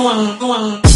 go on, go on.